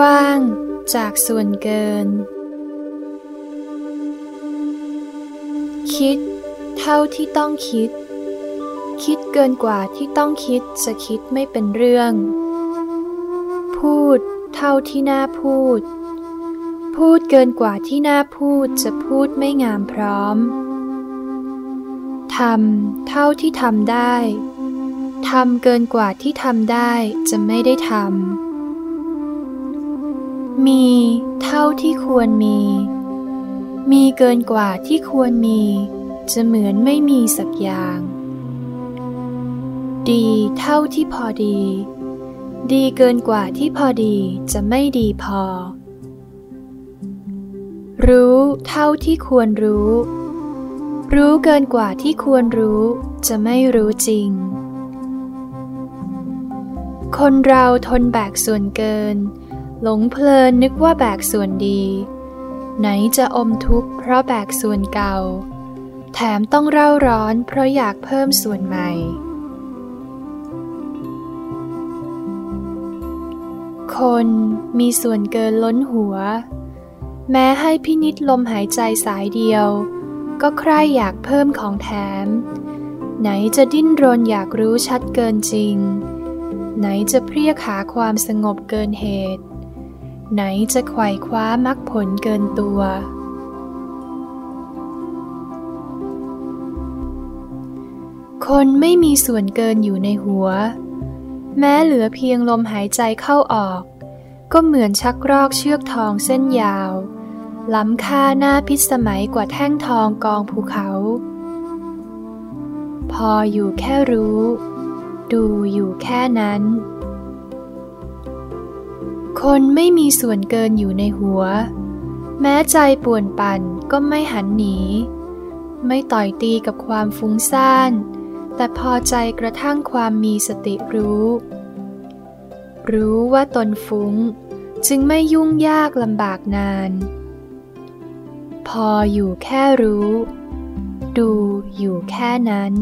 ว่างจากส่วนเกิน คิดเท่าที่ต้องคิด คิดเกินกว่าที่ต้องคิดจะคิดไม่เป็นเรื่อง พูดเท่าที่น่าพูด พูดเกินกว่าที่น่าพูดจะพูดไม่งามพร้อมทำเท่าที่ทำได้ทำเกินกว่าที่ทำได้จะไม่ได้ทำ มีเท่าที่ควรมี มีเกินกว่าที่ควรมี จะเหมือนไม่มีสักอย่าง ดีเท่าที่พอดี ดีเกินกว่าที่พอดีจะไม่ดีพอ รู้เท่าที่ควรรู้ รู้เกินกว่าที่ควรรู้จะไม่รู้จริง คนเราทนแบกส่วนเกิน หลงเพลินนึกว่าแบกส่วนดี ไหนจะอมทุกข์เพราะแบกส่วนเก่า แถมต้องเร่าร้อนเพราะอยากเพิ่มส่วนใหม่ คนมีส่วนเกินล้นหัว แม้ให้พินิษลมหายใจสายเดียว ก็ใคร่อยากเพิ่มของแถม ไหนจะดิ้นรนอยากรู้ชัดเกินจริงไหนจะเพรียกหาความสงบเกินเหตุ ไหนจะไขว่คว้ามรรคผลเกินตัว คนไม่มีส่วนเกินอยู่ในหัว แม้เหลือเพียงลมหายใจเข้าออก ก็เหมือนชักรอกเชือกทองเส้นยาว ล้ำค่าหน้าพิสมัยกว่าแท่งทองกองภูเขา พออยู่แค่รู้ ดูอยู่แค่นั้น คนไม่มีส่วนเกินอยู่ในหัว แม้ใจป่วนปั่นก็ไม่หันหนี ไม่ต่อยตีกับความฟุ้งซ่าน แต่พอใจกระทั่งความมีสติรู้ รู้ว่าตนฟุ้ง จึงไม่ยุ่งยากลำบากนาน พออยู่แค่รู้ ดูอยู่แค่นั้น